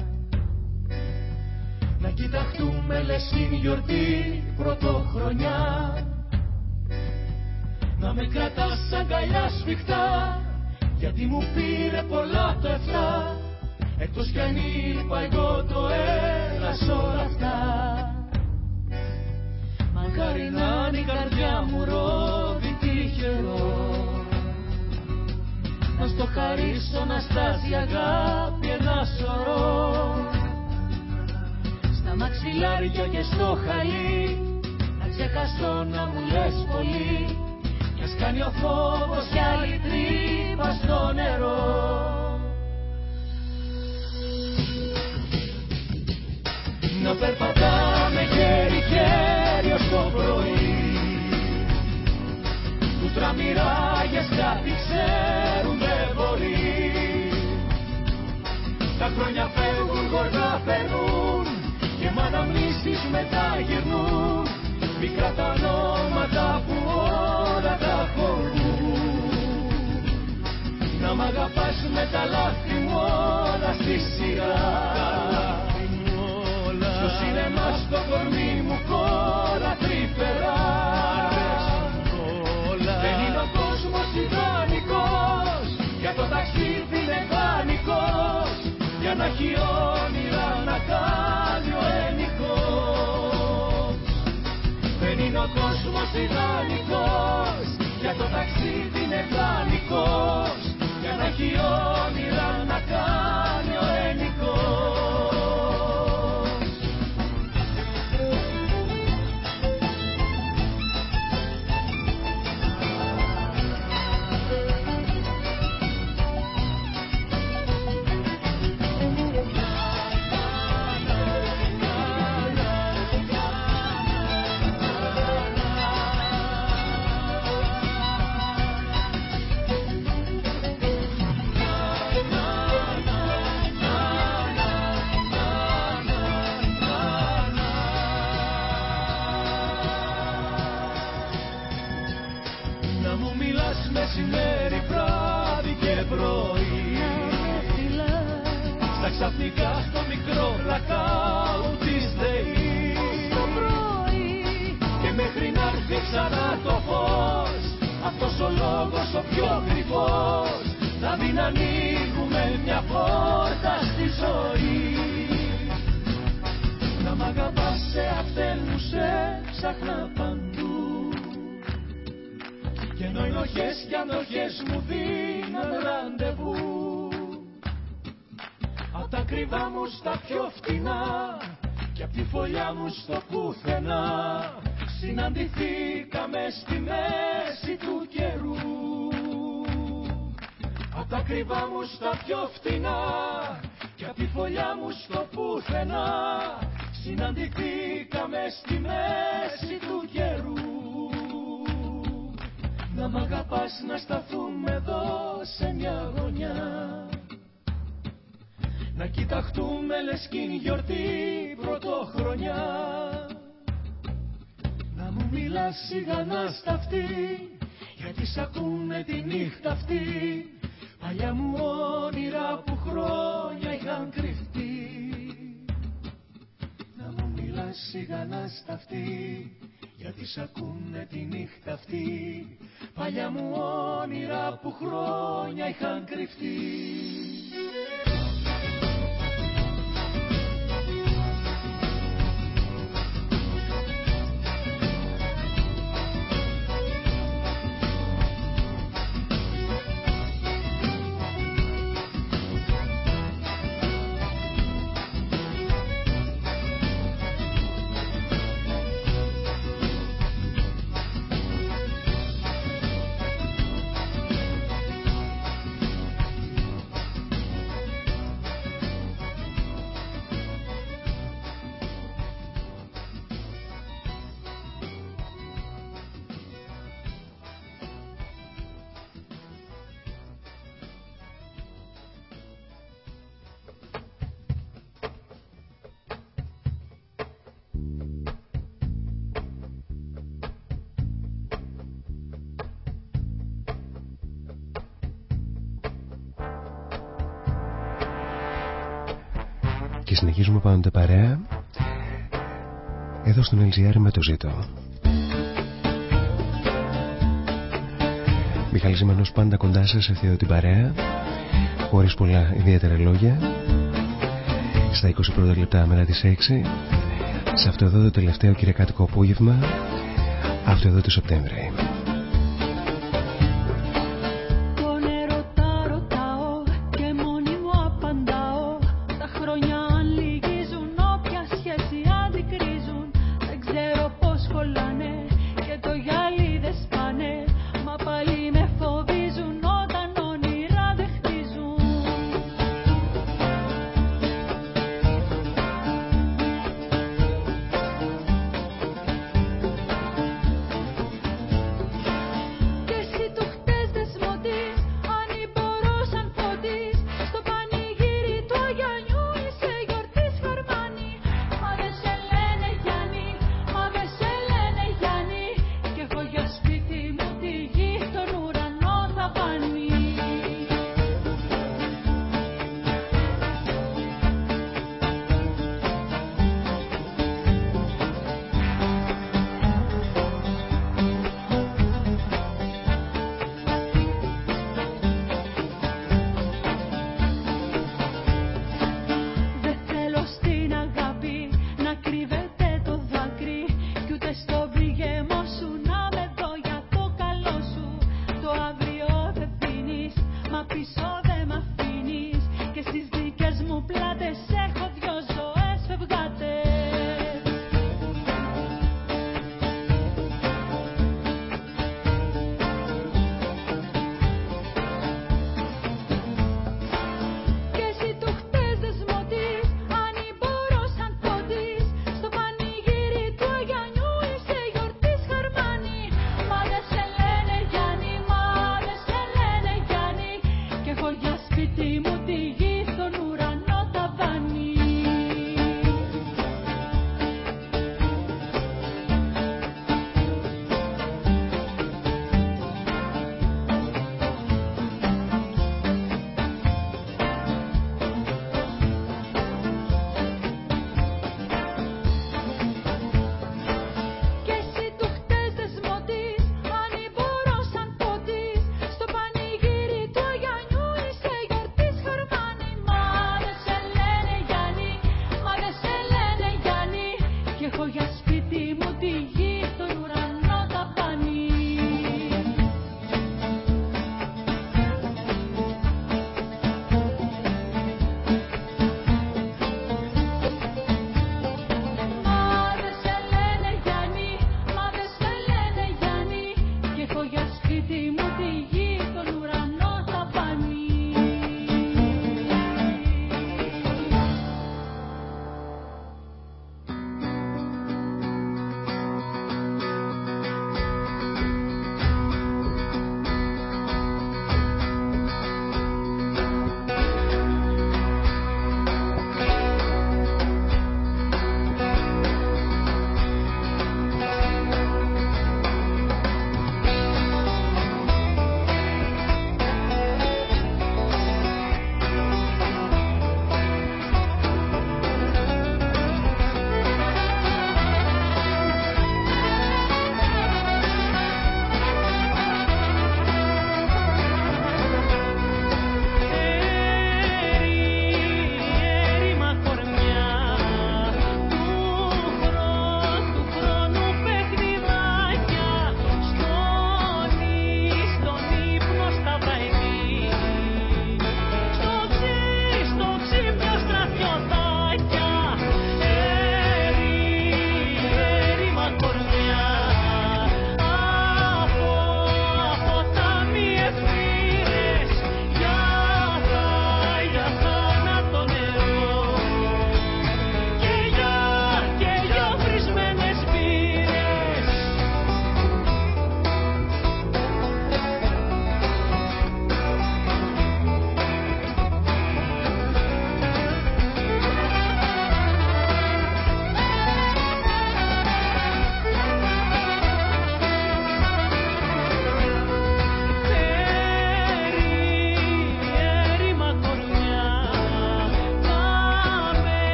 Να κοιταχτούμε λες την γιορτή πρωτοχρονιά. Να με κρατάς αγκαλιά σφιχτά γιατί μου πήρε πολλά το εφτά. Εκτός κι αν είπα εγώ το έλας σ' όλα αυτά. Μακάρι να είναι η καρδιά μου ρόδι τυχερό Να στο χαρίσω να στάσει αγάπη ένα σωρό. Στα μαξιλάρια και στο χαλί Να ξεχαστώ να μου λες πολύ. Κι ας κάνει ο φόβος κι άλλη τρύπα στο νερό. Να περπατάμε χέρι-χέρι ως το πρωί. Που τραμμυράγες κάτι ξέρουν δεν μπορεί τα χρόνια φεύγουν γοργά περνούν και μ' αναμνήσεις μετά γυρνούν. Μικρά τα ονόματα που όλα τα χωρούν. Να μ' αγαπάς με τα λάθη μου όλα στη σειρά. Σινεμά στο κορμί μου Για να έχει όνειρα να κάνει ο ενικός Δεν είναι ο κόσμος ιδανικός Για το ταξίδι είναι δανεικός Για να έχει όνειρα να ξαφνικά στο μικρό blackout της ΔΕΗ το πρωί. Και μέχρι να έρθει ξανά το φως αυτός ο λόγος ο πιο κρυφός να μην ανοίγουμε μια πόρτα στη ζωή. Να μ' αγαπάς σε αυτήν μου σε ψάχνα παντού. Και ενώ ενοχές και ανοχές μου δίνανε ραντεβού τα κρυβά μου στα πιο φτηνά και απ' τη φωλιά μου στο πουθενά. Συναντηθήκαμε στη μέση του καιρού. Απ' τα κρυβά μου στα πιο φτηνά και απ' τη φωλιά μου στο πουθενά. Συναντηθήκαμε στη μέση του καιρού. Να μ' αγαπάς να σταθούμε εδώ σε μια γωνιά να κοιταχτούμε λες κι είναι γιορτή πρωτοχρονιά. Να μου μιλάς σιγανά στα αυτή Γιατί σ' ακούνε τη νύχτα αυτή. Παλιά μου όνειρα που χρόνια είχαν κρυφτεί. Να μου μιλάς σιγανά στα αυτή γιατί σ' ακούνε τη νύχτα αυτή. Παλιά μου όνειρα που χρόνια είχαν κρυφτεί πάντοτε παρέα. Εδώ στον LGR με το ζήτο. Μιχάλης Ζημανός πάντα κοντά σας σε αυτή την παρέα. Χωρίς πολλά ιδιαίτερα λόγια. Στα 21 λεπτά μετά τις 6 σε αυτό εδώ το τελευταίο κυριακάτικο απόγευμα. Αυτό εδώ το Σεπτέμβρη.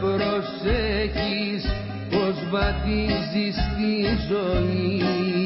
προσέχεις πως βαδίζεις στη ζωή.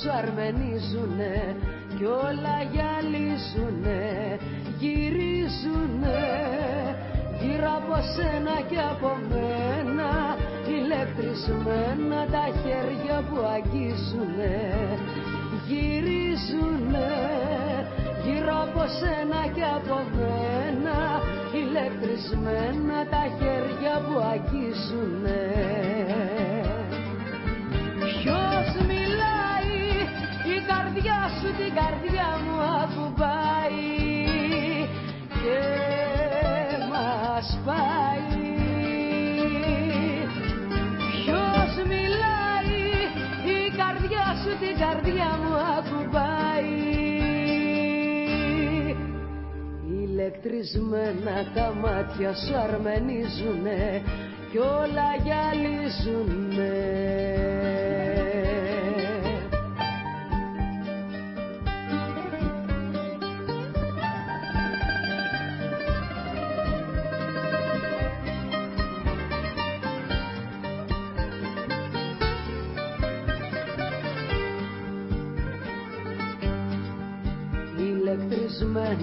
Σου αρμενίζουνε κι όλα γυαλίζουνε, γυρίζουνε γύρω από σένα και από μένα ηλεκτρισμένα τα χέρια που αγγίζουνε γυρίζουνε γύρω από σένα και από μένα ηλεκτρισμένα τα χέρια που αγγίζουνε σου την καρδιά μου ακουμπάει και μας πάει. Ποιος μιλάει η καρδιά σου την καρδιά μου ακουμπάει. Ηλεκτρισμένα τα μάτια σου αρμενίζουνε κι όλα γυαλίζουνε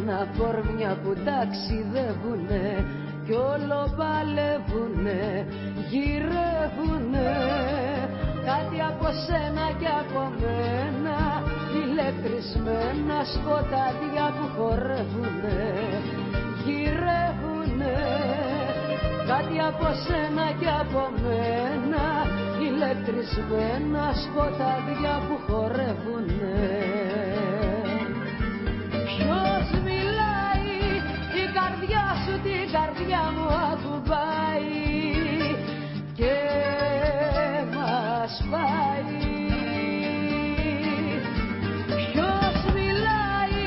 ηλεκτρισμένα κορμιά που ταξιδεύουνε κι όλο παλεύουνε, γυρεύουνε. Κάτι από σένα και από μένα ηλεκτρισμένα σκοτάδια που χορεύουνε γυρεύουνε. Κάτι από σένα και από μένα ηλεκτρισμένα σκοτάδια που χορεύουνε καρδιά μου ακουμπάει και μας πάει. Ποιος μιλάει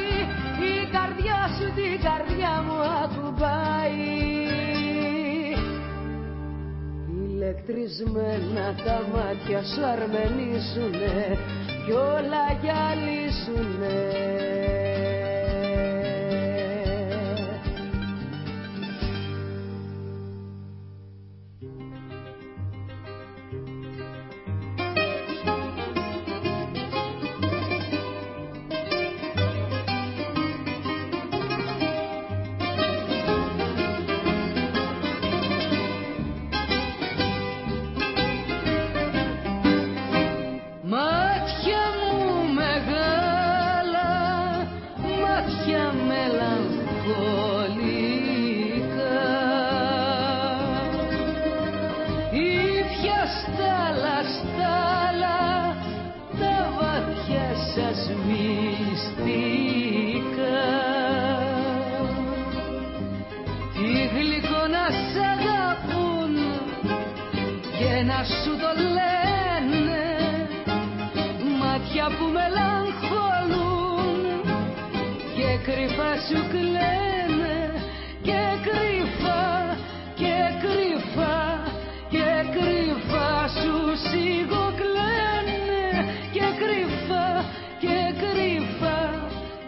η καρδιά σου την καρδιά μου ακουμπάει Ηλεκτρισμένα τα μάτια σου αρμενίσουνε κι όλα γυαλίσουνε να σου το λένε Μάτια που μελαγχολούν. Και κρυφά σου κλαίνε και κρυφά και κρυφά και κρυφά σου σιγοκλαίνε. Και κρυφά και κρυφά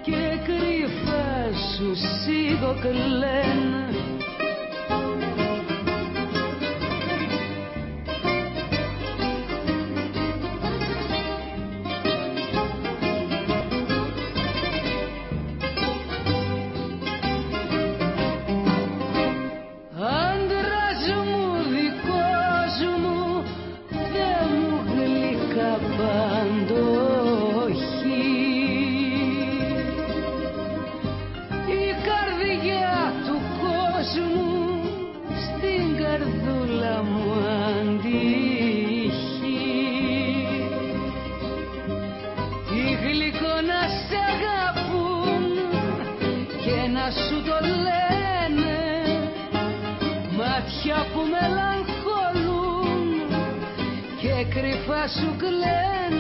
και κρυφά σου σιγοκλαίνε. κρυφά σου κλαίνε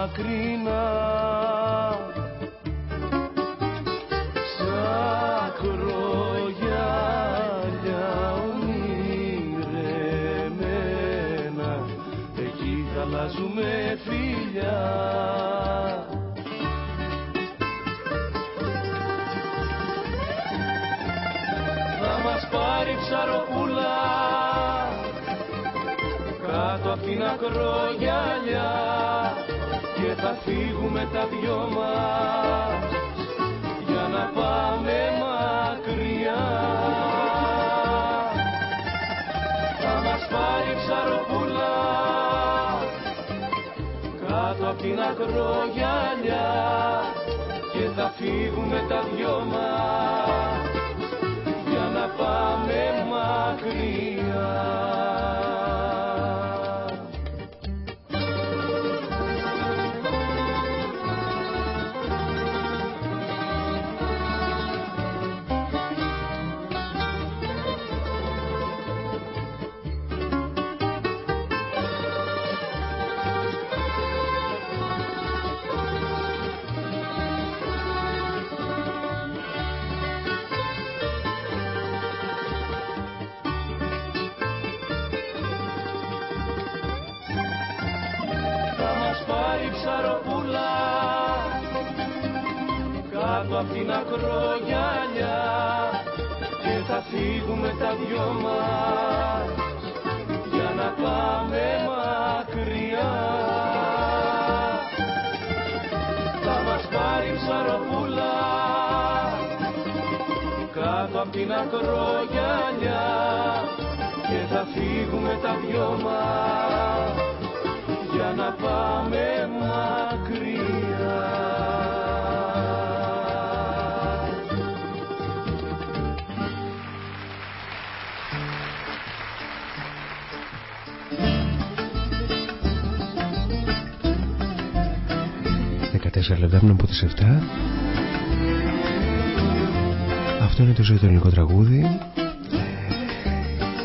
μακρινά. Σαν κρογιάλια ονειρεμένα εκεί χαλάζουμε φιλιά. Θα μας πάρει ψαροπούλα κάτω απ' την ακρογιαλιά και θα φύγουμε τα δυο μας για να πάμε μακριά. Θα μας πάρει ψαροπούλα κάτω απ' την ακρογιαλιά και θα φύγουμε τα δυο μας για να πάμε μακριά. Την ακρογιαλιά και θα φύγουμε τα δυο μας για να πάμε μακριά. Θα μας πάρει ψαροπούλα κάτω απ' την ακρογιαλιά και θα φύγουμε τα δυο μας για να πάμε λεπτά από τις 7 Αυτό είναι το ζωή ελληνικό τραγούδι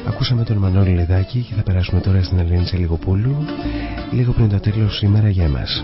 Ακούσαμε τον Μανώλη Λιδάκη και θα περάσουμε τώρα στην Ελένη Τσελιγοπούλου λίγο πριν το τέλος σήμερα για εμάς.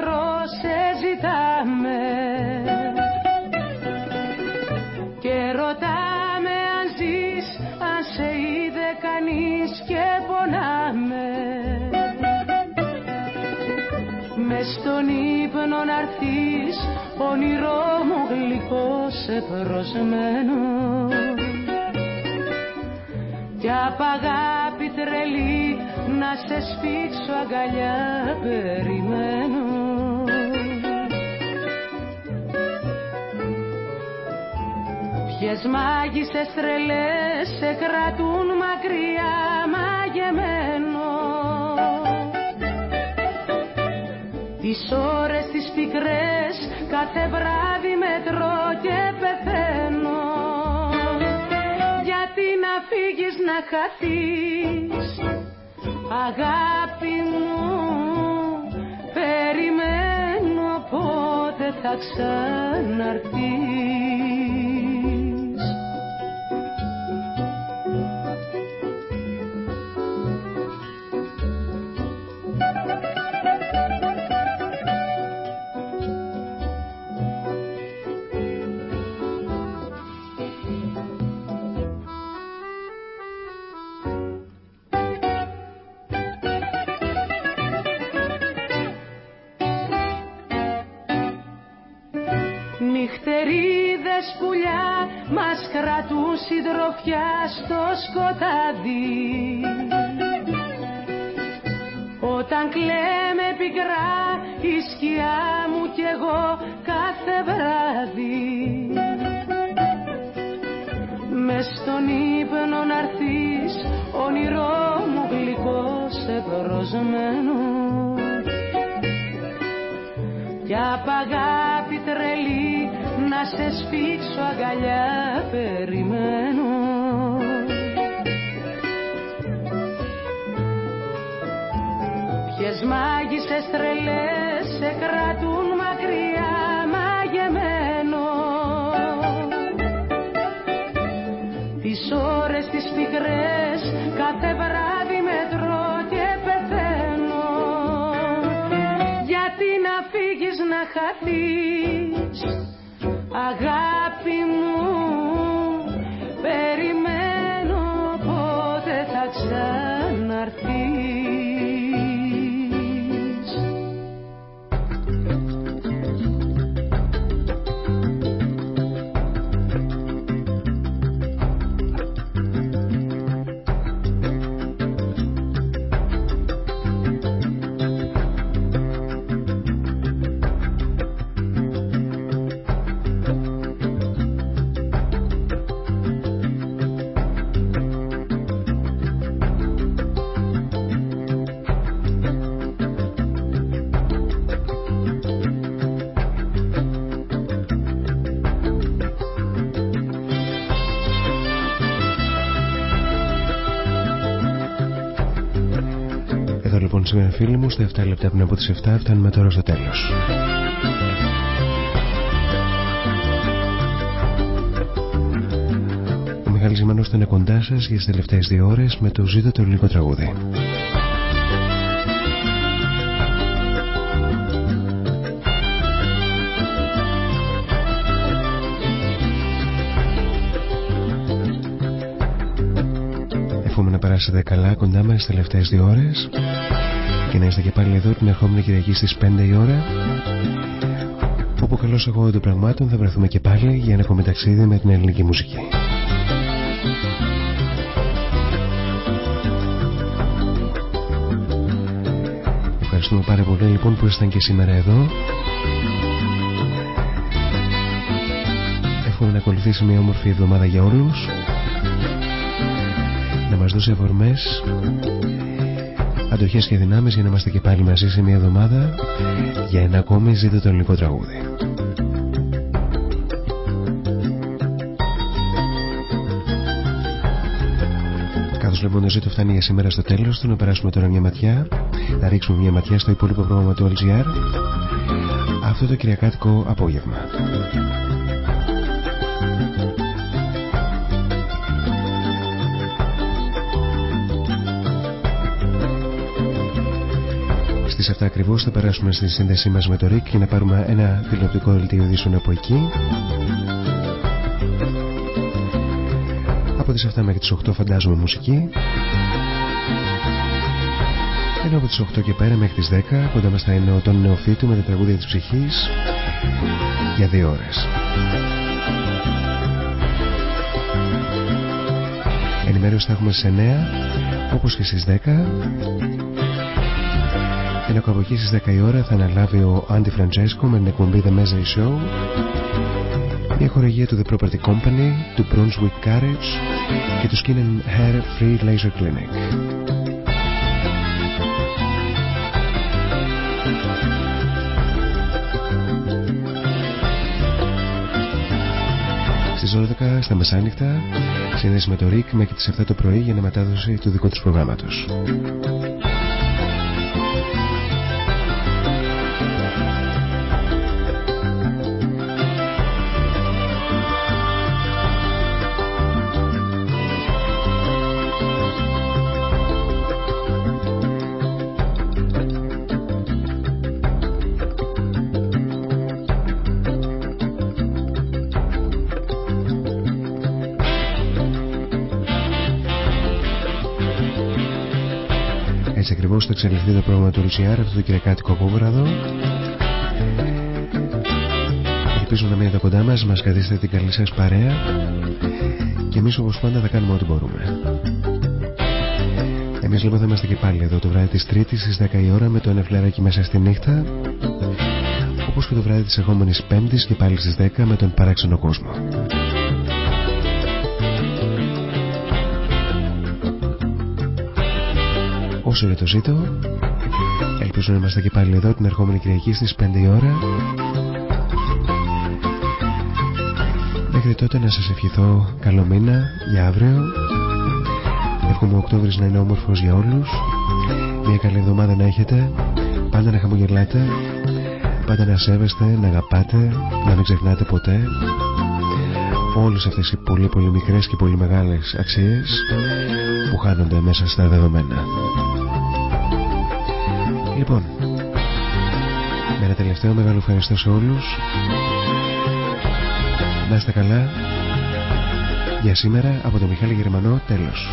βράδυ πικρό σε ζητάμε. Και ρωτάμε αν ζεις, αν σε είδε κανείς και πονάμε. Μες στον ύπνο να'ρθείς, όνειρό μου γλυκό σε προσμένο κι απ' αγάπη τρελή να σε σφίξω αγκαλιά περιμένω Ποιες μάγισσες τρελές σε κρατούν μακριά μαγεμένο. Τις ώρες τις πικρές κάθε βράδυ μετρώ και πεθαίνω. Γιατί να φύγεις να χαθείς Αγάπη μου περιμένω πότε θα ξαναρθείς συντροφιά στο σκοτάδι. Όταν κλαίμε πικρά η σκιά μου κι εγώ κάθε βράδυ. Μες στον ύπνο να'ρθείς όνειρό μου γλυκός σε προσμένο κι απ' αγάπη τρελή να σε σφίξω αγκαλιά περιμένω. Ποιες μάγισσες τρελές σήμερα φίλοι μου στα 7 λεπτά πριν από τις 7 φτάνουμε τώρα στο τέλος. Ο Μιχάλης Ζημανός ήταν κοντά σας για τις τελευταίες δύο ώρες με το ζήτο το ελληνικό τραγούδι Εύχομαι να περάσετε καλά κοντά μας τις τελευταίες δύο ώρες και να είστε και πάλι εδώ την ερχόμενη Κυριακή στις 5 η ώρα. Όπου καλώς εγώ των πραγμάτων θα βρεθούμε και πάλι για ένα ακόμη ταξίδι με την ελληνική μουσική. Ευχαριστούμε πάρα πολύ λοιπόν που ήσταν και σήμερα εδώ. Εύχομαι να ακολουθήσει μια όμορφη εβδομάδα για όλους. Να μας δώσει αφορμές αντοχές και δυνάμεις για να είμαστε και πάλι μαζί σε μια εβδομάδα για ένα ακόμη ζήτο το ελληνικό τραγούδι. Καθώς λοιπόν το ζήτο φτάνει για σήμερα στο τέλος του να περάσουμε τώρα μια ματιά να ρίξουμε μια ματιά στο υπόλοιπο πρόγραμμα του LGR αυτό το κυριακάτικο απόγευμα. Στις 7 ακριβώς θα περάσουμε στη σύνδεσή μας με το ΡΙΚ και να πάρουμε ένα τηλεοπτικό δελτίο ειδήσεων από εκεί. Από τις 7 μέχρι τις 8 φαντάζομαι μουσική. Ενώ από τις 8 και πέρα μέχρι τις 10 κοντά μας θα είναι ο Τόν Νεοφίτου με τα τραγούδια της ψυχής για δύο ώρες. Ενημέρωση θα έχουμε σε 9 όπως και στις 10 ενώ από εκεί στις 10 η ώρα θα αναλάβει ο Άντι Φραντζέσκο με την εκπομπή The Message Show μια χορηγία του The Property Company, του Brunswick Carriage και του Skin and Hair Free Laser Clinic. Στις 12 στα μεσάνυχτα σύνδεση με το RIC μέχρι τις 7 το πρωί για να μετάδοση του δικού τους προγράμματος. Εξελιχθεί το πρόγραμμα του Λουσιάρ αυτό το κυριακάτικο απόβραδο. Ελπίζουμε να μείνετε κοντά μας, μας κρατήσετε την καλή σας παρέα και εμείς όπως πάντα θα κάνουμε ό,τι μπορούμε. Εμείς λοιπόν θα είμαστε και πάλι εδώ το βράδυ της Τρίτης στις 10 η ώρα με το Ενεφλεράκι μέσα στη νύχτα. Όπως και το βράδυ της ερχόμενη Πέμπτης και πάλι στις 10 με τον παράξενο κόσμο. Όσο για το ζήτο ελπίζω να είμαστε και πάλι εδώ την ερχόμενη Κυριακή στις 5 η ώρα. Μέχρι τότε να σας ευχηθώ καλό μήνα για αύριο. Εύχομαι ο Οκτώβρης να είναι όμορφος για όλους. Μια καλή εβδομάδα να έχετε. Πάντα να χαμογελάτε. Πάντα να σέβεστε, να αγαπάτε να μην ξεχνάτε ποτέ. Όλες αυτές οι πολύ πολύ μικρές και πολύ μεγάλες αξίες που χάνονται μέσα στα δεδομένα. Λοιπόν, με ένα τελευταίο μεγάλο ευχαριστώ σε όλους. Να είστε καλά. Για σήμερα από το Μιχάλη Γερμανό τέλος.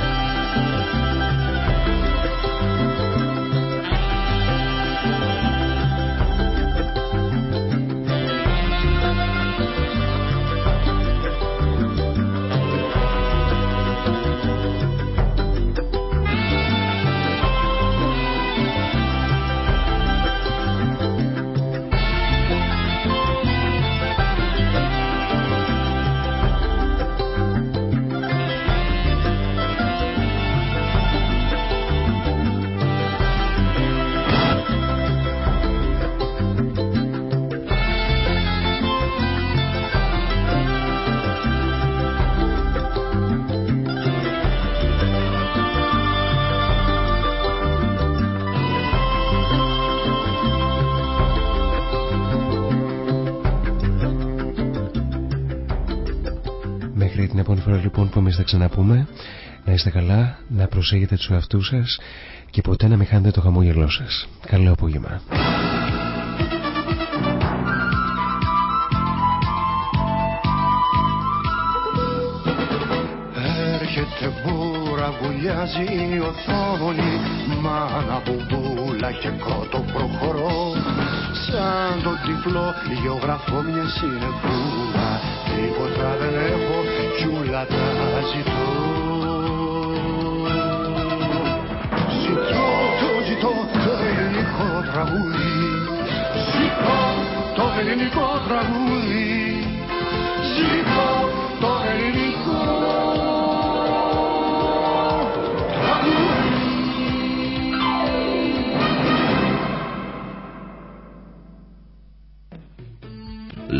Ξαναπούμε. Να είστε καλά, να προσέχετε τους εαυτούς σας και ποτέ να μην χάνετε το χαμόγελό σας. Καλό απόγευμα. Έρχεται μπούρα, βουλιάζει η οθόνη Μάνα μπουμπούλα και κότο προχωρώ Σαν το τυφλό γεωγραφώ μιας συνεφούλα Τίποτα δεν έχω κι ούλα τα ζητώ. Ζητώ, το ζητώ το ελληνικό τραγούδι. Ζητώ το ελληνικό τραγούδι. Ζητώ το ελληνικό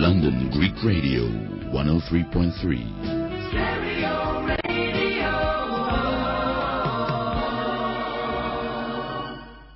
London Greek Radio 103.3